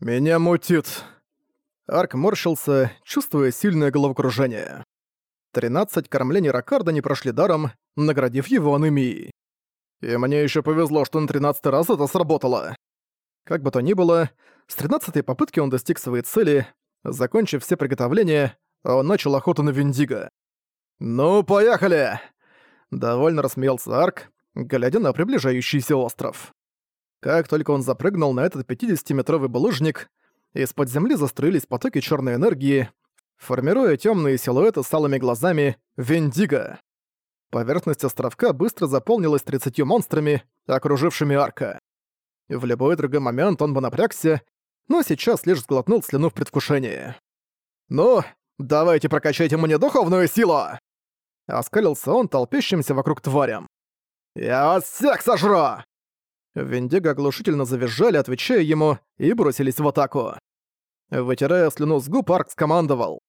«Меня мутит». Арк морщился, чувствуя сильное головокружение. Тринадцать кормлений Ракарда не прошли даром, наградив его анемией. И мне еще повезло, что на тринадцатый раз это сработало. Как бы то ни было, с тринадцатой попытки он достиг своей цели. Закончив все приготовления, он начал охоту на Виндиго. «Ну, поехали!» Довольно рассмеялся Арк, глядя на приближающийся остров. Как только он запрыгнул на этот 50-метровый булыжник, из-под земли застроились потоки черной энергии, формируя темные силуэты с алыми глазами Вендиго. Поверхность островка быстро заполнилась 30 монстрами, окружившими арка. В любой другой момент он бы напрягся, но сейчас лишь сглотнул слюну в предвкушении. «Ну, давайте прокачайте мне духовную силу!» Оскалился он толпящимся вокруг тварям. «Я вас всех сожру!» Вендиго оглушительно завизжали, отвечая ему, и бросились в атаку. Вытирая слюну с губ, Арк скомандовал.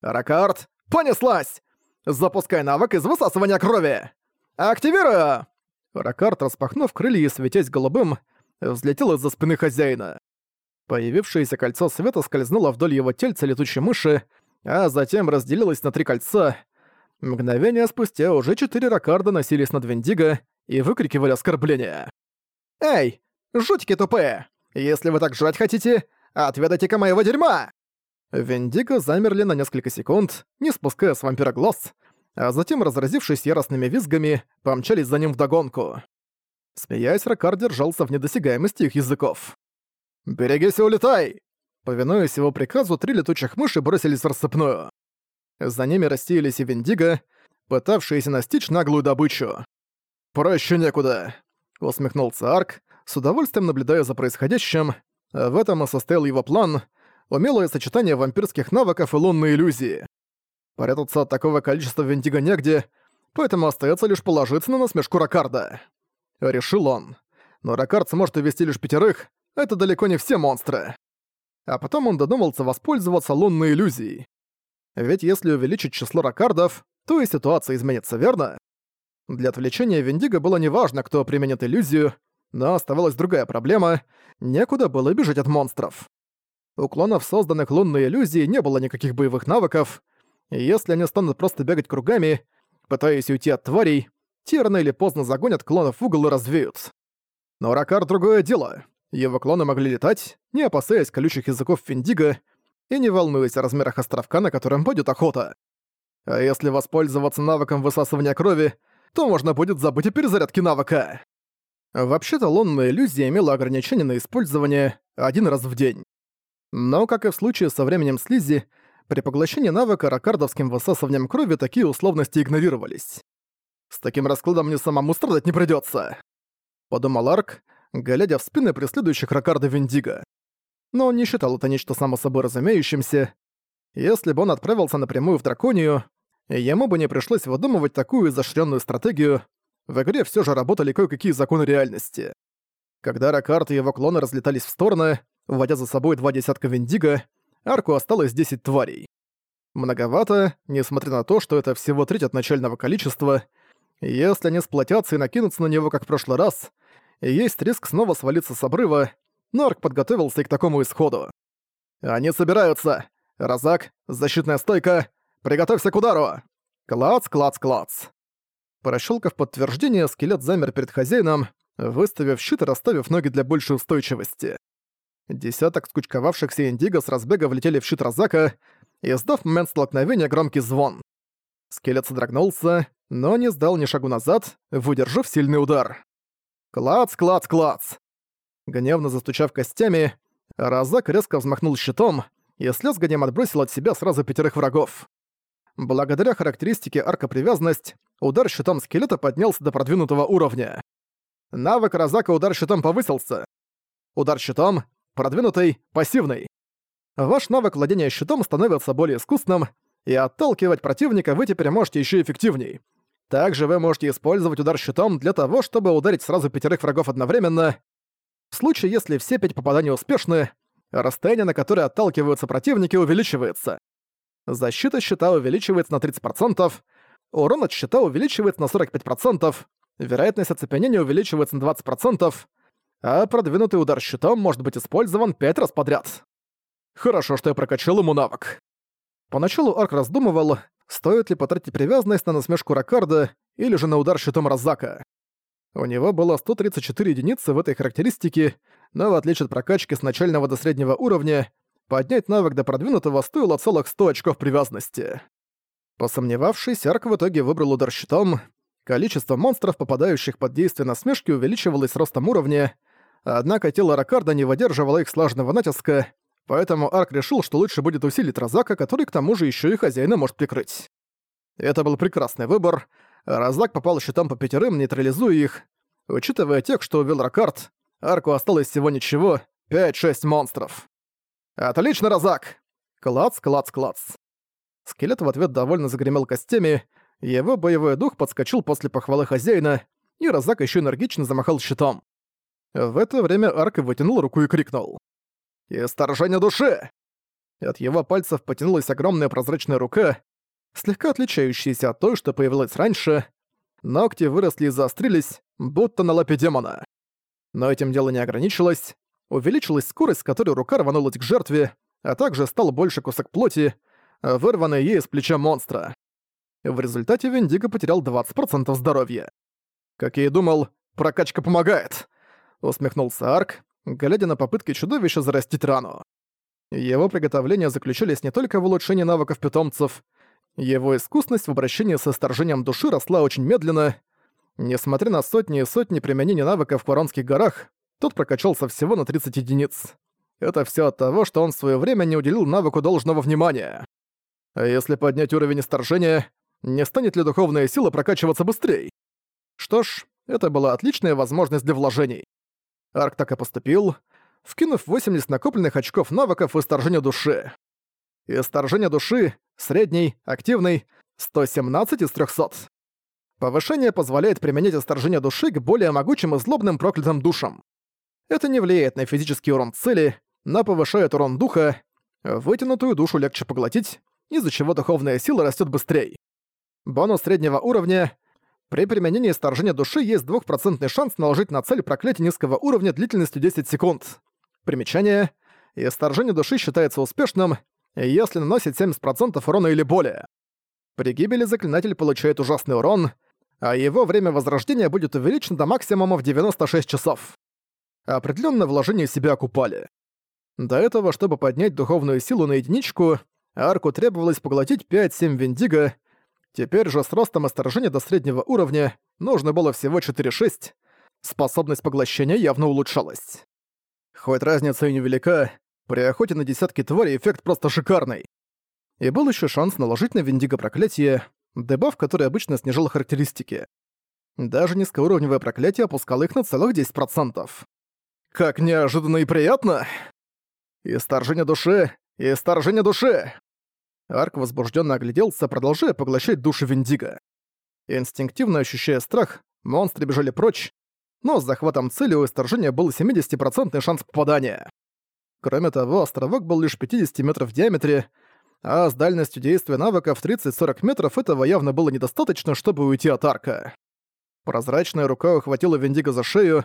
«Ракард, понеслась! Запускай навык из высасывания крови! Активирую!» Ракард, распахнув крылья и светясь голубым, взлетел из-за спины хозяина. Появившееся кольцо света скользнуло вдоль его тельца летучей мыши, а затем разделилось на три кольца. Мгновение спустя уже четыре ракарда носились над Вендиго и выкрикивали оскорбления. «Эй, жутики тупые! Если вы так жрать хотите, отведайте-ка моего дерьма!» Вендиго замерли на несколько секунд, не спуская с вампира глаз, а затем, разразившись яростными визгами, помчались за ним вдогонку. Смеясь, Ракар держался в недосягаемости их языков. «Берегись и улетай!» Повинуясь его приказу, три летучих мыши бросились в рассыпную. За ними рассеялись и Вендиго, пытавшиеся настичь наглую добычу. «Проще некуда», — усмехнулся Арк, с удовольствием наблюдая за происходящим. В этом и состоял его план — умелое сочетание вампирских навыков и лунной иллюзии. Порятаться от такого количества Вендиго негде, поэтому остается лишь положиться на насмешку Ракарда. Решил он. Но Ракард сможет увести лишь пятерых, это далеко не все монстры. А потом он додумался воспользоваться лунной иллюзией. Ведь если увеличить число ракардов, то и ситуация изменится, верно? Для отвлечения Виндиго было неважно, кто применит иллюзию, но оставалась другая проблема — некуда было бежать от монстров. У клонов, созданных лунной иллюзией, не было никаких боевых навыков, и если они станут просто бегать кругами, пытаясь уйти от тварей, те рано или поздно загонят клонов в угол и развеют. Но Ракар — другое дело. Его клоны могли летать, не опасаясь колючих языков Финдиго и не волнуясь о размерах островка, на котором будет охота. А если воспользоваться навыком высасывания крови, то можно будет забыть о перезарядке навыка. Вообще-то лунная иллюзия имела ограничение на использование один раз в день. Но, как и в случае со временем слизи, при поглощении навыка ракардовским высасыванием крови такие условности игнорировались. С таким раскладом мне самому страдать не придётся. Подумал Арк, глядя в спины преследующих Ракарда Виндиго. Но он не считал это нечто само собой разумеющимся. Если бы он отправился напрямую в Драконию, ему бы не пришлось выдумывать такую изощренную стратегию, в игре все же работали кое-какие законы реальности. Когда Ракард и его клоны разлетались в стороны, уводя за собой два десятка Виндиго, Арку осталось 10 тварей. Многовато, несмотря на то, что это всего треть от начального количества. Если они сплотятся и накинутся на него, как в прошлый раз, есть риск снова свалиться с обрыва, но Арк подготовился и к такому исходу. «Они собираются! Розак, защитная стойка! Приготовься к удару!» Клац, клац, клац. Прощелкав подтверждение, скелет замер перед хозяином, выставив щит и расставив ноги для большей устойчивости. Десяток скучковавшихся индиго с разбега влетели в щит Розака, издав момент столкновения громкий звон. Скелет содрогнулся, но не сдал ни шагу назад, выдержав сильный удар. Клац, клац, клац. Гневно застучав костями, Розак резко взмахнул щитом и с лязганием отбросил от себя сразу пятерых врагов. Благодаря характеристике арка-привязанность, удар щитом скелета поднялся до продвинутого уровня. Навык Розака удар щитом повысился. Удар щитом продвинутый, пассивный. Ваш навык владения щитом становится более искусным, и отталкивать противника вы теперь можете еще эффективней. Также вы можете использовать удар щитом для того, чтобы ударить сразу пятерых врагов одновременно. В случае, если все пять попаданий успешны, расстояние, на которое отталкиваются противники, увеличивается. Защита щита увеличивается на 30%, урон от щита увеличивается на 45%, вероятность оцепенения увеличивается на 20%, а продвинутый удар щитом может быть использован пять раз подряд. Хорошо, что я прокачал ему навык. Поначалу Арк раздумывал, стоит ли потратить привязанность на насмешку Ракарда или же на удар щитом Розака. У него было 134 единицы в этой характеристике, но в отличие от прокачки с начального до среднего уровня, поднять навык до продвинутого стоило целых 100 очков привязанности. Посомневавшись, Арк в итоге выбрал удар щитом. Количество монстров, попадающих под действие насмешки, увеличивалось с ростом уровня, однако тело Ракарда не выдерживало их слаженного натиска, поэтому Арк решил, что лучше будет усилить Розака, который к тому же еще и хозяина может прикрыть. Это был прекрасный выбор. Розак попал щитом по пятерым, нейтрализуя их. Учитывая тех, что увел Ракард, Арку осталось всего ничего — 5-6 монстров. «Отлично, Розак!» Клац, клац, клац. Скелет в ответ довольно загремел костями, его боевой дух подскочил после похвалы хозяина, и Розак еще энергично замахал щитом. В это время Арк вытянул руку и крикнул. «Исторжение души!» От его пальцев потянулась огромная прозрачная рука, слегка отличающаяся от той, что появилась раньше. Ногти выросли и заострились, будто на лапе демона. Но этим дело не ограничилось. Увеличилась скорость, с которой рука рванулась к жертве, а также стал больше кусок плоти, вырванный ей из плеча монстра. В результате Виндиго потерял 20% здоровья. Как я и думал, прокачка помогает. Усмехнулся Арк, глядя на попытки чудовища зарастить рану. Его приготовления заключались не только в улучшении навыков питомцев, его искусность в обращении со сторжением души росла очень медленно. Несмотря на сотни и сотни применения навыков в Воронских горах, тот прокачался всего на 30 единиц. Это все от того, что он в свое время не уделил навыку должного внимания. А если поднять уровень исторжения, не станет ли духовная сила прокачиваться быстрее? Что ж, это была отличная возможность для вложений. Арк так и поступил, вкинув 80 накопленных очков навыков исторжения души. Исторжение души — средний, активный, 117 из 300. Повышение позволяет применять исторжение души к более могучим и злобным проклятым душам. Это не влияет на физический урон цели, но повышает урон духа, вытянутую душу легче поглотить, из-за чего духовная сила растет быстрее. Бонус среднего уровня. При применении сторжения души есть 2% шанс наложить на цель проклятие низкого уровня длительностью 10 секунд. Примечание. Исторжение души считается успешным, если наносит 70% урона или более. При гибели заклинатель получает ужасный урон, а его время возрождения будет увеличено до максимума в 96 часов. Определённое вложение себя окупали. До этого, чтобы поднять духовную силу на единичку, арку требовалось поглотить 5-7 виндиго, теперь же с ростом осторожения до среднего уровня нужно было всего 4-6, способность поглощения явно улучшалась. Хоть разница и невелика, при охоте на десятки тварей эффект просто шикарный. И был еще шанс наложить на Виндиго проклятие, дебаф, который обычно снижал характеристики. Даже низкоуровневое проклятие опускало их на целых 10%. Как неожиданно и приятно! И сторжение души, и сторжение души! Арк возбужденно огляделся, продолжая поглощать души Виндиго. Инстинктивно ощущая страх, монстры бежали прочь, но с захватом цели у исторжения был 70% шанс попадания. Кроме того, островок был лишь 50 метров в диаметре, а с дальностью действия навыков 30-40 метров этого явно было недостаточно, чтобы уйти от арка. Прозрачная рука ухватила Виндиго за шею,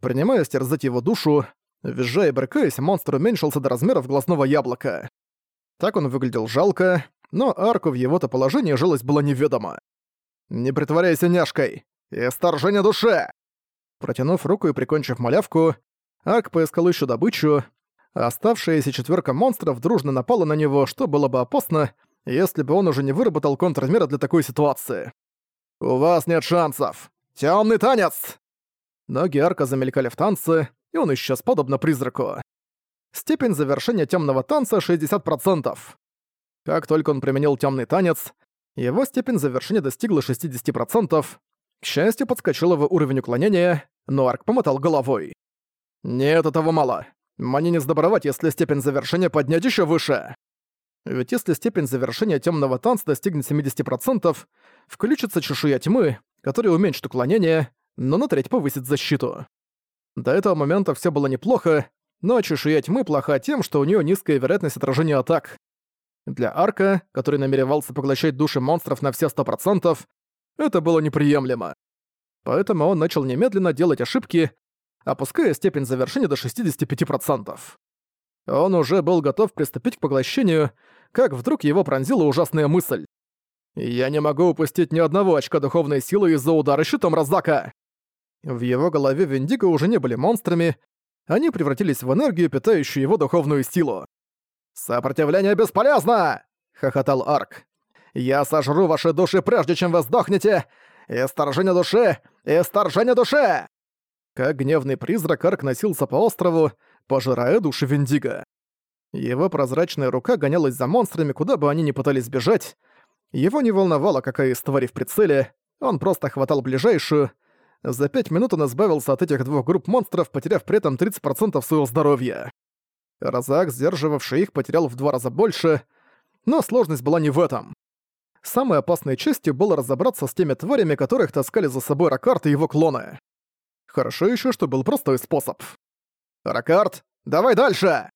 принимая стерзать его душу. Визжая и брыкаясь, монстр уменьшился до размеров глазного яблока. Так он выглядел жалко, но арку в его-то положении жалость была неведома. «Не притворяйся няшкой! И сторжение душе!» Протянув руку и прикончив малявку, Арк поискал еще добычу, Оставшаяся четверка монстров дружно напала на него, что было бы опасно, если бы он уже не выработал контрмеры для такой ситуации. «У вас нет шансов! Тёмный танец!» Ноги Арка замелькали в танце, и он исчез подобно призраку. Степень завершения темного танца 60%. Как только он применил темный танец, его степень завершения достигла 60%. К счастью, подскочил его уровень уклонения, но Арк помотал головой. «Нет, этого мало. Мне не сдобровать, если степень завершения поднять еще выше. Ведь если степень завершения темного танца достигнет 70%, включится чешуя тьмы, которая уменьшит уклонение, но на треть повысит защиту. До этого момента все было неплохо, но чешуя тьмы плоха тем, что у нее низкая вероятность отражения атак. Для Арка, который намеревался поглощать души монстров на все 100%, это было неприемлемо. Поэтому он начал немедленно делать ошибки, опуская степень завершения до 65%. Он уже был готов приступить к поглощению, как вдруг его пронзила ужасная мысль. «Я не могу упустить ни одного очка духовной силы из-за удара щитом Розака!» В его голове Виндиго уже не были монстрами, они превратились в энергию, питающую его духовную силу. «Сопротивление бесполезно!» — хохотал Арк. «Я сожру ваши души, прежде чем вы сдохнете! Исторжение души! Исторжение души!» Как гневный призрак Арк носился по острову, пожирая души Виндиго. Его прозрачная рука гонялась за монстрами, куда бы они ни пытались бежать. Его не волновало, какая из тварей в прицеле, он просто хватал ближайшую. За пять минут он избавился от этих двух групп монстров, потеряв при этом 30% своего здоровья. Розак, сдерживавший их, потерял в два раза больше, но сложность была не в этом. Самой опасной частью было разобраться с теми тварями, которых таскали за собой Ракарт и его клоны. Хорошо еще, что был простой способ. «Ракарт, давай дальше!»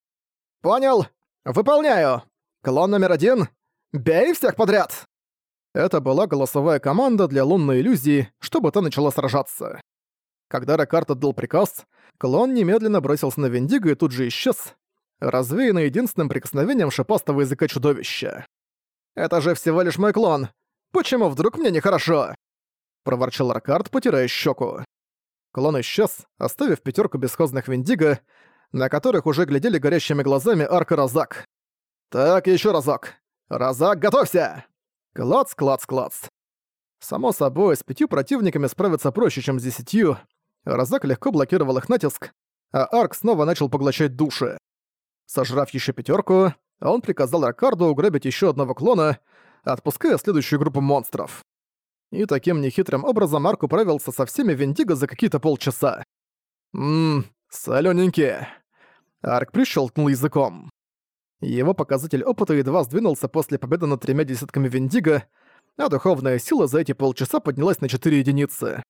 «Понял. Выполняю. Клон номер один. Бей всех подряд!» Это была голосовая команда для лунной иллюзии, чтобы та начала сражаться. Когда Ракарт отдал приказ, клон немедленно бросился на Виндиго и тут же исчез, развеянный единственным прикосновением шипастого языка чудовища. «Это же всего лишь мой клон! Почему вдруг мне нехорошо?» проворчал Ракарт, потирая щеку. Клон исчез, оставив пятерку бесхозных Виндиго, на которых уже глядели горящими глазами Арк и Розак. «Так, еще разок! Розак, готовься!» Клац, клац, клац. Само собой, с пятью противниками справиться проще, чем с десятью. Розак легко блокировал их натиск, а Арк снова начал поглощать души. Сожрав еще пятерку, он приказал Ракарду уграбить еще одного клона, отпуская следующую группу монстров. И таким нехитрым образом Арк управился со всеми Виндиго за какие-то полчаса. Ммм, солёненькие. Арк прищелкнул языком. Его показатель опыта едва сдвинулся после победы над тремя десятками Виндиго, а духовная сила за эти полчаса поднялась на 4 единицы.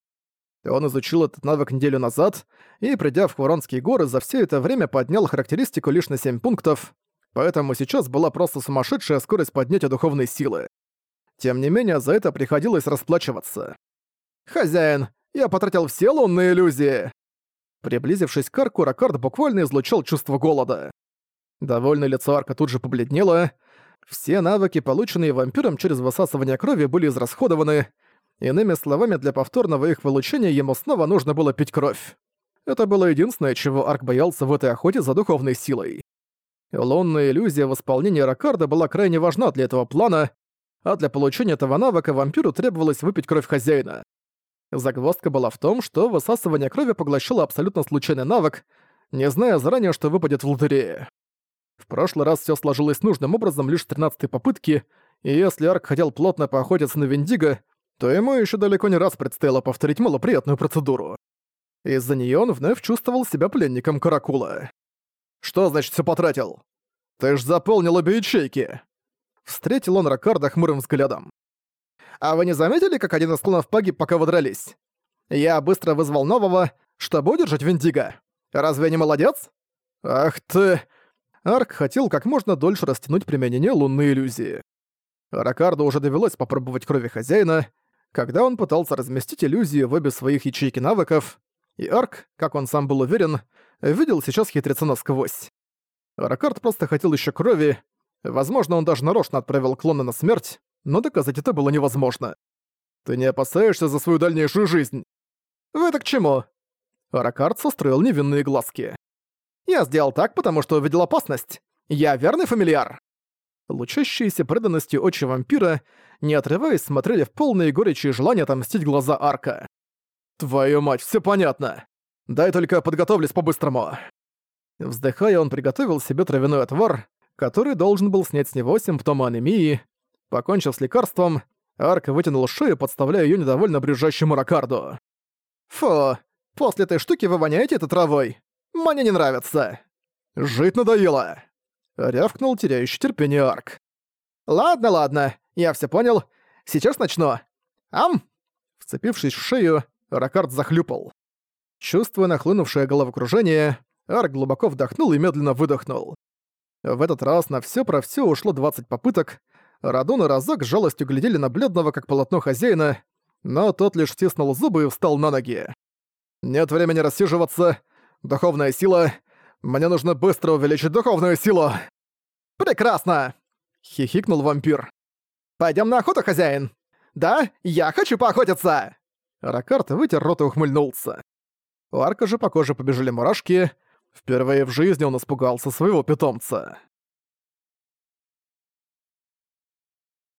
Он изучил этот навык неделю назад и, придя в Хворонские горы, за все это время поднял характеристику лишь на 7 пунктов, поэтому сейчас была просто сумасшедшая скорость поднятия духовной силы. Тем не менее, за это приходилось расплачиваться. «Хозяин, я потратил все лунные иллюзии!» Приблизившись к арку, Ракард буквально излучал чувство голода. Довольное лицо арка тут же побледнело. Все навыки, полученные вампиром через высасывание крови, были израсходованы. Иными словами, для повторного их вылучения ему снова нужно было пить кровь. Это было единственное, чего Арк боялся в этой охоте за духовной силой. Лунная иллюзия в исполнении Ракарда была крайне важна для этого плана, а для получения этого навыка вампиру требовалось выпить кровь хозяина. Загвоздка была в том, что высасывание крови поглощало абсолютно случайный навык, не зная заранее, что выпадет в лотерее. В прошлый раз все сложилось нужным образом лишь с 13 попытки, и если Арк хотел плотно поохотиться на Виндиго, то ему еще далеко не раз предстояло повторить малоприятную процедуру. Из-за нее он вновь чувствовал себя пленником Каракула. «Что значит все потратил? Ты ж заполнил обе ячейки!» Встретил он Ракарда хмурым взглядом. «А вы не заметили, как один из клонов погиб, пока вы дрались? Я быстро вызвал нового, чтобы удержать Виндиго. Разве не молодец?» «Ах ты...» Арк хотел как можно дольше растянуть применение лунной иллюзии. Ракарду уже довелось попробовать крови хозяина, когда он пытался разместить иллюзию в обе своих ячейки навыков, и Арк, как он сам был уверен, видел сейчас хитреца насквозь. Ракард просто хотел еще крови, возможно, он даже нарочно отправил клона на смерть, но доказать это было невозможно. «Ты не опасаешься за свою дальнейшую жизнь?» «Вы это к чему?» Ракард состроил невинные глазки. Я сделал так, потому что увидел опасность. Я верный фамильяр». Лучащиеся преданностью очи вампира, не отрываясь, смотрели в полные горечи и желание отомстить глаза Арка. «Твою мать, все понятно. Дай только подготовлюсь по-быстрому». Вздыхая, он приготовил себе травяной отвар, который должен был снять с него симптомы анемии. Покончив с лекарством, Арк вытянул шею, подставляя ее недовольно брюзжащему Ракарду. «Фу, после этой штуки вы воняете этой травой. Мне не нравится. Жить надоело. Рявкнул теряющий терпение Арк. Ладно, ладно, я все понял. Сейчас начну. Ам! Вцепившись в шею, Ракард захлюпал. Чувствуя нахлынувшее головокружение, Арк глубоко вдохнул и медленно выдохнул. В этот раз на все про все ушло 20 попыток. Радон и Разак с жалостью глядели на бледного, как полотно хозяина, но тот лишь стиснул зубы и встал на ноги. «Нет времени рассиживаться. Духовная сила. Мне нужно быстро увеличить духовную силу. Прекрасно! Хихикнул вампир. Пойдем на охоту, хозяин. Да, я хочу поохотиться! Ракарт вытер рот и ухмыльнулся. У Арка же по коже побежали мурашки. Впервые в жизни он испугался своего питомца.